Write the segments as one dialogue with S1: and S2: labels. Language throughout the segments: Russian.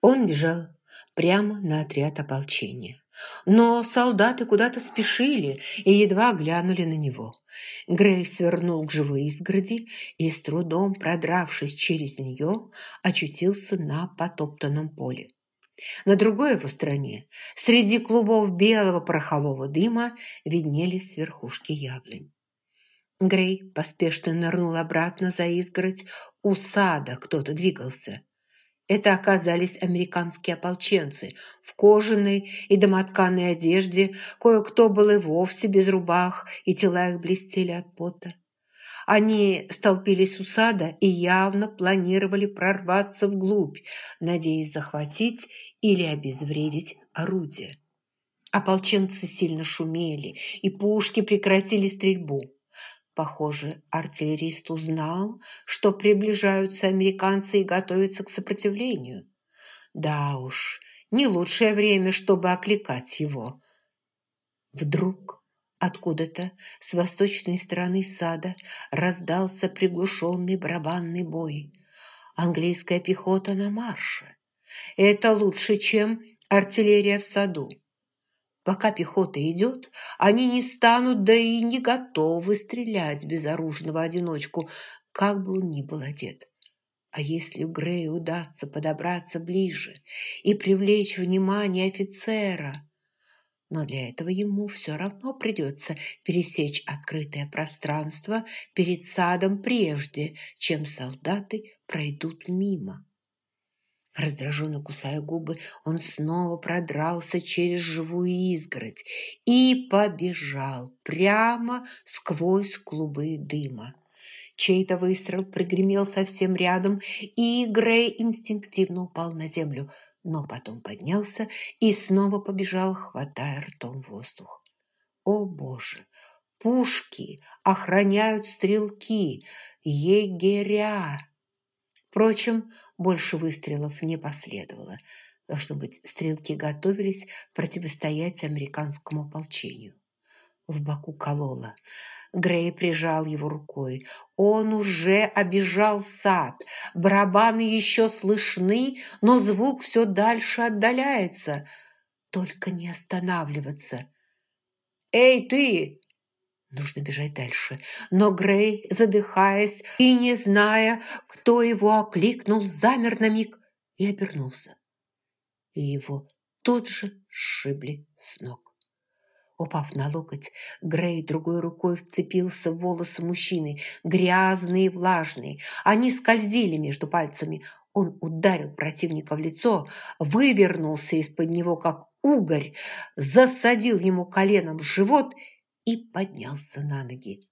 S1: Он бежал прямо на отряд ополчения. Но солдаты куда-то спешили и едва глянули на него. Грей свернул к живой изгороди и, с трудом продравшись через нее, очутился на потоптанном поле. На другой его стороне, среди клубов белого порохового дыма, виднелись верхушки яблонь. Грей поспешно нырнул обратно за изгородь. У сада кто-то двигался. Это оказались американские ополченцы в кожаной и домотканой одежде. Кое-кто был и вовсе без рубах, и тела их блестели от пота. Они столпились у сада и явно планировали прорваться вглубь, надеясь захватить или обезвредить орудие. Ополченцы сильно шумели, и пушки прекратили стрельбу. Похоже, артиллерист узнал, что приближаются американцы и готовятся к сопротивлению. Да уж, не лучшее время, чтобы окликать его. Вдруг откуда-то с восточной стороны сада раздался приглушенный барабанный бой. Английская пехота на марше. Это лучше, чем артиллерия в саду. Пока пехота идет, они не станут, да и не готовы стрелять безоружного одиночку, как бы он ни был одет. А если Грею удастся подобраться ближе и привлечь внимание офицера? Но для этого ему все равно придется пересечь открытое пространство перед садом прежде, чем солдаты пройдут мимо. Раздраженно кусая губы, он снова продрался через живую изгородь и побежал прямо сквозь клубы дыма. Чей-то выстрел пригремел совсем рядом, и Грей инстинктивно упал на землю, но потом поднялся и снова побежал, хватая ртом воздух. О, Боже! Пушки охраняют стрелки, егеря! Впрочем, больше выстрелов не последовало. Должно быть, стрелки готовились противостоять американскому ополчению. В боку кололо. Грей прижал его рукой. Он уже обижал сад. Барабаны еще слышны, но звук все дальше отдаляется. Только не останавливаться. «Эй, ты!» Нужно бежать дальше. Но Грей, задыхаясь и не зная, кто его окликнул, замер на миг и обернулся. И его тут же сшибли с ног. Упав на локоть, Грей другой рукой вцепился в волосы мужчины, грязные и влажные. Они скользили между пальцами. Он ударил противника в лицо, вывернулся из-под него, как угорь, засадил ему коленом в живот и и поднялся на ноги.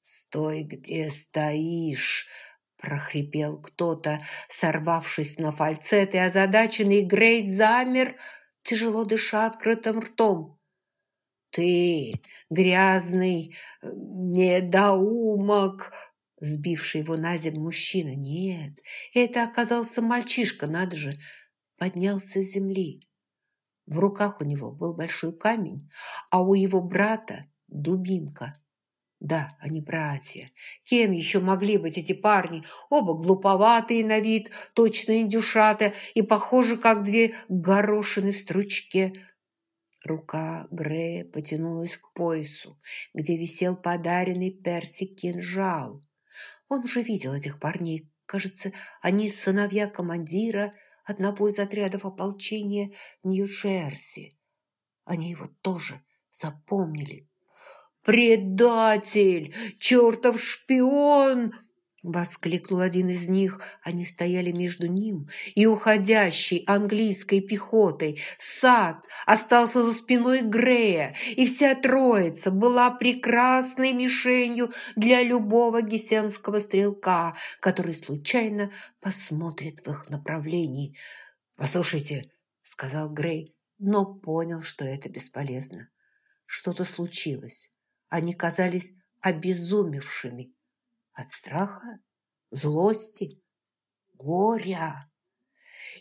S1: «Стой, где стоишь!» – прохрипел кто-то, сорвавшись на фальцет, и озадаченный Грейс замер, тяжело дыша открытым ртом. «Ты, грязный недоумок!» Сбивший его на землю мужчина. Нет, это оказался мальчишка, надо же, поднялся с земли. В руках у него был большой камень, а у его брата дубинка. Да, они братья. Кем еще могли быть эти парни? Оба глуповатые на вид, точно индюшата и похожи, как две горошины в стручке. Рука Грея потянулась к поясу, где висел подаренный Перси кинжал. Он уже видел этих парней. Кажется, они сыновья командира – одного из отрядов ополчения Нью-Джерси. Они его тоже запомнили. «Предатель! Чертов шпион!» Воскликнул один из них. Они стояли между ним и уходящей английской пехотой. Сад остался за спиной Грея, и вся троица была прекрасной мишенью для любого гесенского стрелка, который случайно посмотрит в их направлении. «Послушайте», — сказал Грей, но понял, что это бесполезно. Что-то случилось. Они казались обезумевшими от страха, злости, горя.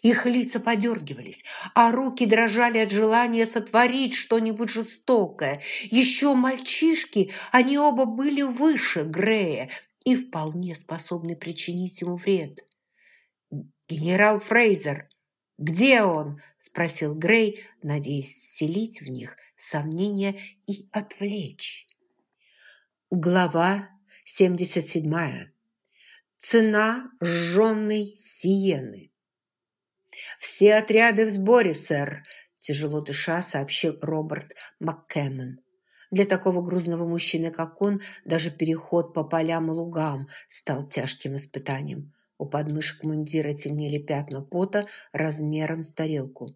S1: Их лица подергивались, а руки дрожали от желания сотворить что-нибудь жестокое. Еще мальчишки, они оба были выше Грея и вполне способны причинить ему вред. «Генерал Фрейзер!» «Где он?» – спросил Грей, надеясь вселить в них сомнения и отвлечь. Глава 77. Цена сжженной сиены. «Все отряды в сборе, сэр», – тяжело дыша сообщил Роберт МакКэмон. Для такого грузного мужчины, как он, даже переход по полям и лугам стал тяжким испытанием. У подмышек мундира темнели пятна пота размером с тарелку.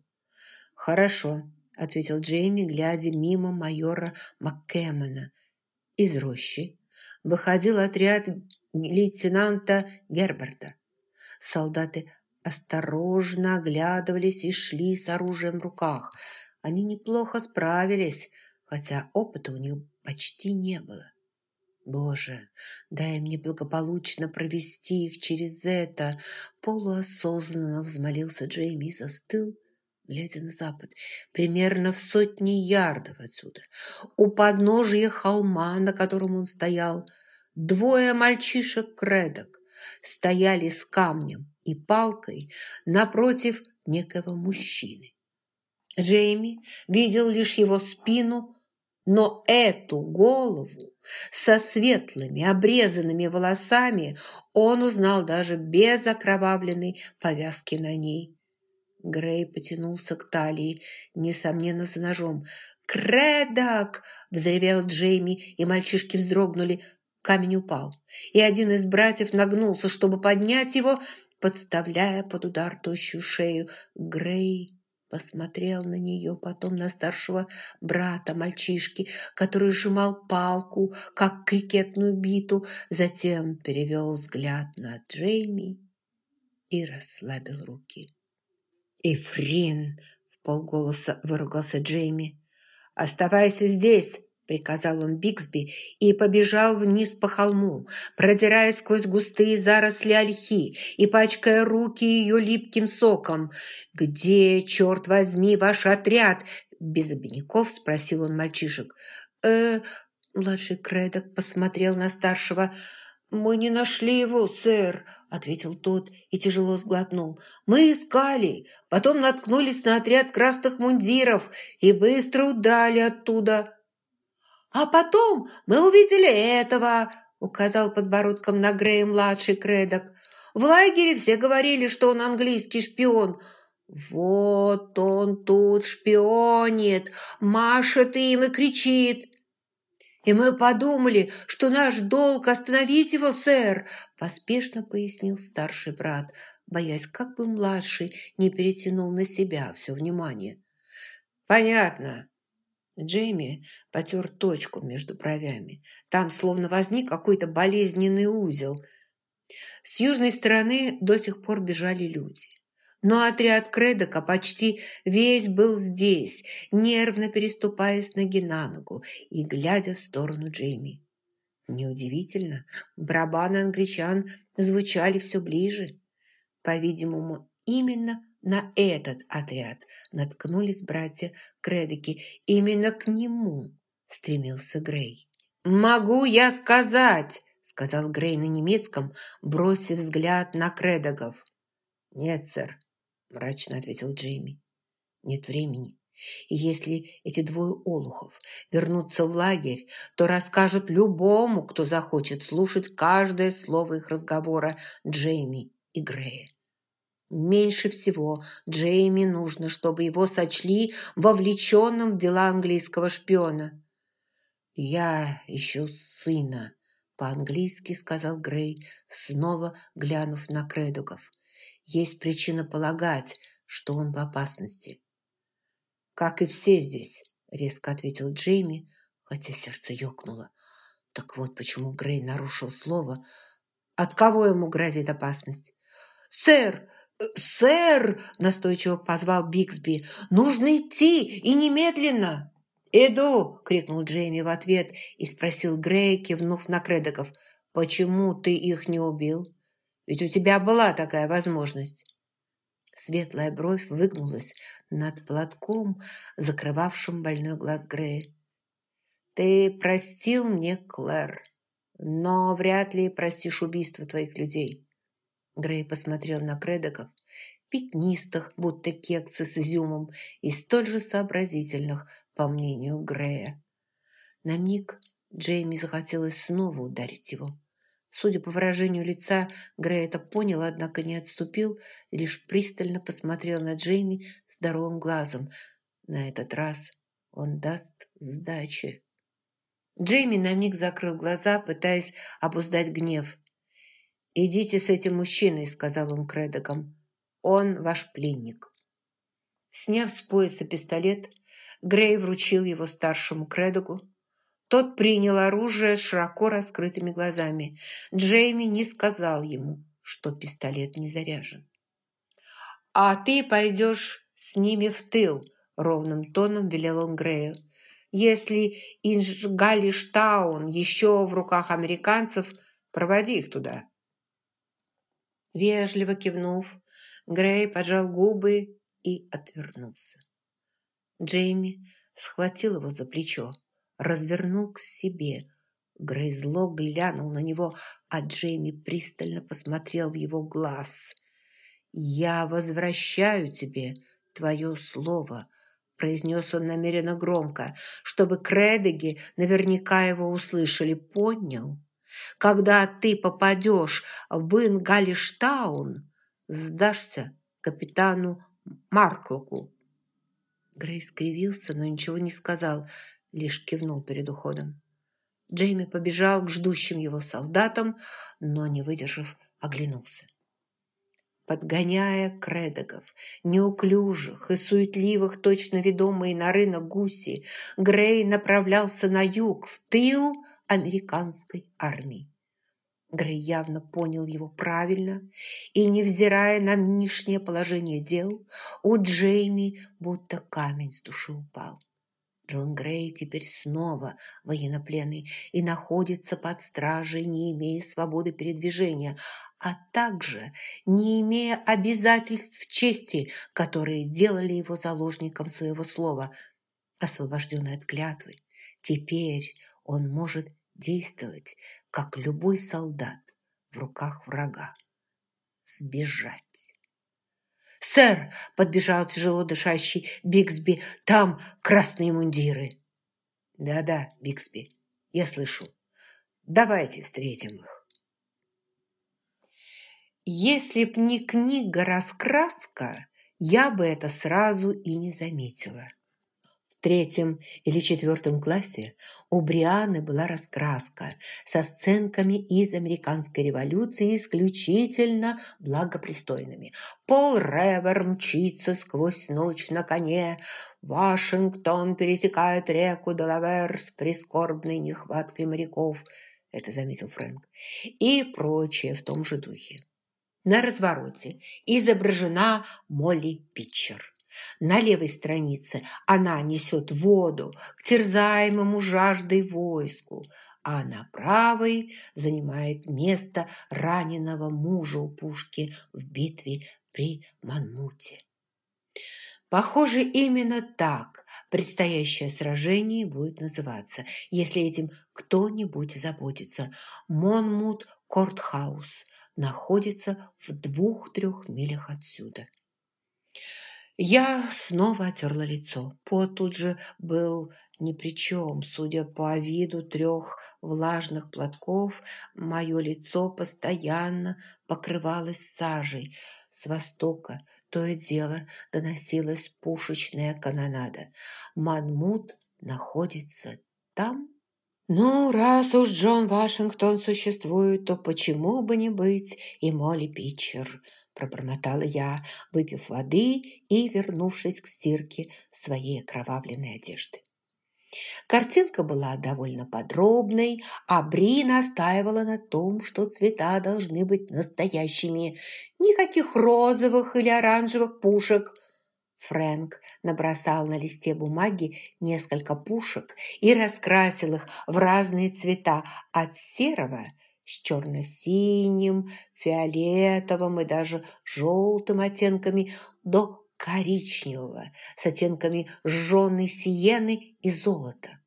S1: «Хорошо», — ответил Джейми, глядя мимо майора МакКэмона. Из рощи выходил отряд лейтенанта Герберта. Солдаты осторожно оглядывались и шли с оружием в руках. Они неплохо справились, хотя опыта у них почти не было. Боже, дай мне благополучно провести их через это. Полуосознанно взмолился Джейми и застыл, глядя на запад, примерно в сотни ярдов отсюда. У подножия холма, на котором он стоял, двое мальчишек-кредок стояли с камнем и палкой напротив некого мужчины. Джейми видел лишь его спину но эту голову со светлыми обрезанными волосами он узнал даже без окровавленной повязки на ней. Грей потянулся к талии, несомненно, за ножом. «Кредок!» – взревел Джейми, и мальчишки вздрогнули. Камень упал, и один из братьев нагнулся, чтобы поднять его, подставляя под удар тощую шею. Грей посмотрел на нее, потом на старшего брата мальчишки, который сжимал палку, как крикетную биту, затем перевел взгляд на Джейми и расслабил руки. «Эфрин!» – в полголоса выругался Джейми. «Оставайся здесь!» – приказал он Бигсби и побежал вниз по холму, продирая сквозь густые заросли ольхи и пачкая руки ее липким соком. «Где, черт возьми, ваш отряд?» – без обиняков спросил он мальчишек. «Э...» – младший Кредок посмотрел на старшего. «Мы не нашли его, сэр», – ответил тот и тяжело сглотнул. «Мы искали, потом наткнулись на отряд красных мундиров и быстро удрали оттуда». «А потом мы увидели этого», — указал подбородком на Грея-младший Кредок. «В лагере все говорили, что он английский шпион». «Вот он тут шпионит, машет им и кричит». «И мы подумали, что наш долг остановить его, сэр», – поспешно пояснил старший брат, боясь, как бы младший не перетянул на себя все внимание. «Понятно. Джейми потер точку между бровями. Там словно возник какой-то болезненный узел. С южной стороны до сих пор бежали люди. Но отряд Кредока почти весь был здесь, нервно переступая с ноги на ногу и глядя в сторону Джейми. Неудивительно, барабаны англичан звучали все ближе. По-видимому, именно на этот отряд наткнулись братья Кредоки. Именно к нему стремился Грей. «Могу я сказать!» – сказал Грей на немецком, бросив взгляд на Кредогов. «Нет, сэр», – мрачно ответил Джейми. «Нет времени. И если эти двое олухов вернутся в лагерь, то расскажут любому, кто захочет слушать каждое слово их разговора Джейми и Грея. Меньше всего Джейми нужно, чтобы его сочли вовлеченным в дела английского шпиона. «Я ищу сына», – по-английски сказал Грей, снова глянув на Кредуков. «Есть причина полагать, что он в опасности». «Как и все здесь», – резко ответил Джейми, хотя сердце ёкнуло. Так вот почему Грей нарушил слово. От кого ему грозит опасность? «Сэр, «Сэр!» – настойчиво позвал Бигсби. «Нужно идти и немедленно!» «Иду!» – крикнул Джейми в ответ и спросил Грея, кивнув на Кредоков. «Почему ты их не убил? Ведь у тебя была такая возможность». Светлая бровь выгнулась над платком, закрывавшим больной глаз Грея. «Ты простил мне, Клэр, но вряд ли простишь убийство твоих людей. Грей посмотрел на Кредоков. пятнистых, будто кексы с изюмом, и столь же сообразительных, по мнению Грея. На миг Джейми захотелось снова ударить его. Судя по выражению лица, Грей это понял, однако не отступил, лишь пристально посмотрел на Джейми здоровым глазом. На этот раз он даст сдачи. Джейми на миг закрыл глаза, пытаясь обуздать гнев. «Идите с этим мужчиной», — сказал он Кредоком. «Он ваш пленник». Сняв с пояса пистолет, Грей вручил его старшему Кредоку, тот принял оружие широко раскрытыми глазами. Джейми не сказал ему, что пистолет не заряжен. «А ты пойдешь с ними в тыл», — ровным тоном велел он Грею. «Если Инжгалиштаун еще в руках американцев, проводи их туда». Вежливо кивнув, Грей поджал губы и отвернулся. Джейми схватил его за плечо развернул к себе. Грей зло глянул на него, а Джейми пристально посмотрел в его глаз. «Я возвращаю тебе твое слово», – произнес он намеренно громко, чтобы Кредеги наверняка его услышали. «Понял? Когда ты попадешь в Ингалиштаун, сдашься капитану Марклоку». Грей скривился, но ничего не сказал – лишь кивнул перед уходом. Джейми побежал к ждущим его солдатам, но, не выдержав, оглянулся. Подгоняя кредогов, неуклюжих и суетливых, точно ведомые на рынок гуси, Грей направлялся на юг, в тыл американской армии. Грей явно понял его правильно, и, невзирая на нынешнее положение дел, у Джейми будто камень с души упал. Джон Грей теперь снова военнопленный и находится под стражей, не имея свободы передвижения, а также не имея обязательств чести, которые делали его заложником своего слова, освобожденный от клятвы. Теперь он может действовать, как любой солдат в руках врага. Сбежать. «Сэр!» – подбежал тяжело дышащий Бигсби. «Там красные мундиры!» «Да-да, Бигсби, я слышу. Давайте встретим их». Если б не книга-раскраска, я бы это сразу и не заметила третьем или четвертом классе у Брианы была раскраска со сценками из американской революции исключительно благопристойными. Пол Ревер мчится сквозь ночь на коне, Вашингтон пересекает реку Делавер с прискорбной нехваткой моряков, это заметил Фрэнк, и прочее в том же духе. На развороте изображена Молли Питчер. На левой странице она несет воду к терзаемому жаждой войску, а на правой занимает место раненого мужа у пушки в битве при Манмуте. Похоже, именно так предстоящее сражение будет называться, если этим кто-нибудь заботится. Монмут Кортхаус находится в двух-трех милях отсюда. Я снова отерла лицо. Пот тут же был ни при чем. Судя по виду трех влажных платков, мое лицо постоянно покрывалось сажей. С востока то и дело доносилась пушечная канонада. Манмут находится там? Ну, раз уж Джон Вашингтон существует, то почему бы не быть и Молли Питчер? пробормотала я, выпив воды и вернувшись к стирке своей окровавленной одежды. Картинка была довольно подробной, а Бри настаивала на том, что цвета должны быть настоящими. Никаких розовых или оранжевых пушек. Фрэнк набросал на листе бумаги несколько пушек и раскрасил их в разные цвета от серого – с черно-синим, фиолетовым и даже желтым оттенками до коричневого с оттенками жженой сиены и золота.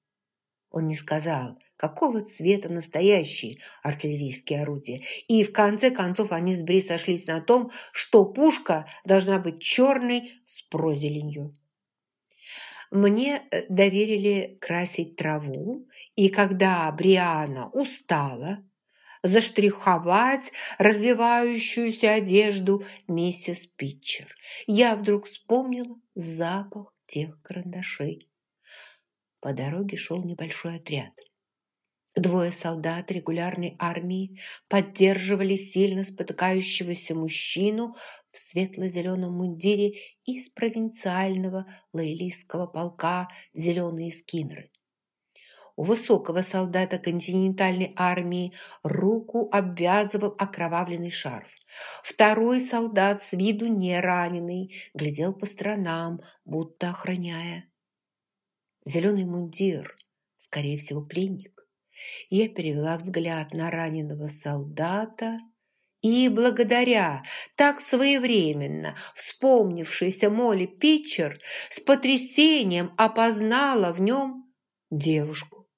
S1: Он не сказал, какого цвета настоящие артиллерийские орудия. И в конце концов они с Бри сошлись на том, что пушка должна быть черной с прозеленью. Мне э, доверили красить траву, и когда Бриана устала, заштриховать развивающуюся одежду миссис Питчер. Я вдруг вспомнила запах тех карандашей. По дороге шел небольшой отряд. Двое солдат регулярной армии поддерживали сильно спотыкающегося мужчину в светло-зеленом мундире из провинциального лоялистского полка «Зеленые скиннеры». У высокого солдата континентальной армии руку обвязывал окровавленный шарф. Второй солдат, с виду не раненый, глядел по сторонам, будто охраняя. Зеленый мундир, скорее всего, пленник. Я перевела взгляд на раненого солдата и, благодаря так своевременно вспомнившейся Молли Питчер, с потрясением опознала в нем девушку.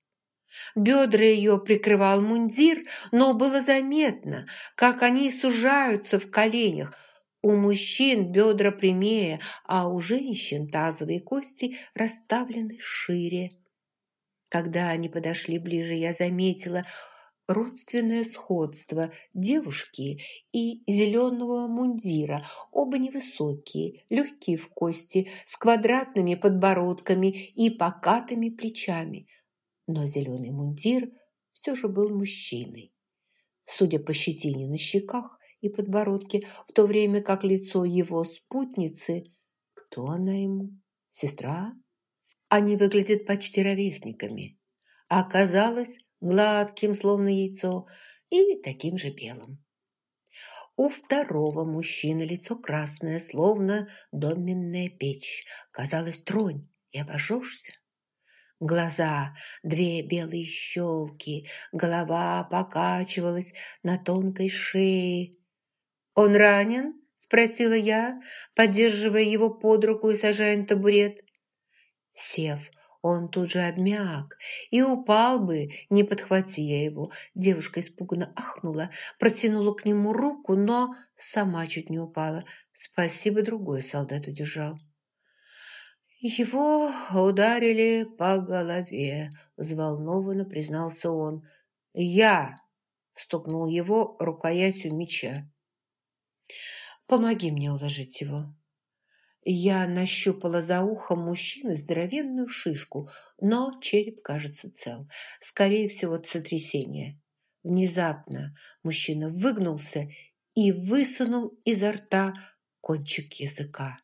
S1: Бедра ее прикрывал мундир, но было заметно, как они сужаются в коленях. У мужчин бедра прямее, а у женщин тазовые кости расставлены шире. Когда они подошли ближе, я заметила родственное сходство девушки и зеленого мундира. Оба невысокие, легкие в кости, с квадратными подбородками и покатыми плечами – но зеленый мундир все же был мужчиной. Судя по щетине на щеках и подбородке, в то время как лицо его спутницы... Кто она ему? Сестра? Они выглядят почти ровесниками. А оказалось гладким, словно яйцо, и таким же белым. У второго мужчины лицо красное, словно доменная печь. Казалось, тронь и обожжешься. Глаза, две белые щелки, голова покачивалась на тонкой шее. «Он ранен?» – спросила я, поддерживая его под руку и сажая на табурет. Сев, он тут же обмяк и упал бы, не подхвати я его. Девушка испуганно ахнула, протянула к нему руку, но сама чуть не упала. Спасибо, другой солдат удержал. «Его ударили по голове», – взволнованно признался он. «Я!» – стукнул его рукоятью меча. «Помоги мне уложить его». Я нащупала за ухом мужчины здоровенную шишку, но череп, кажется, цел. Скорее всего, от сотрясения. Внезапно мужчина выгнулся и высунул изо рта кончик языка.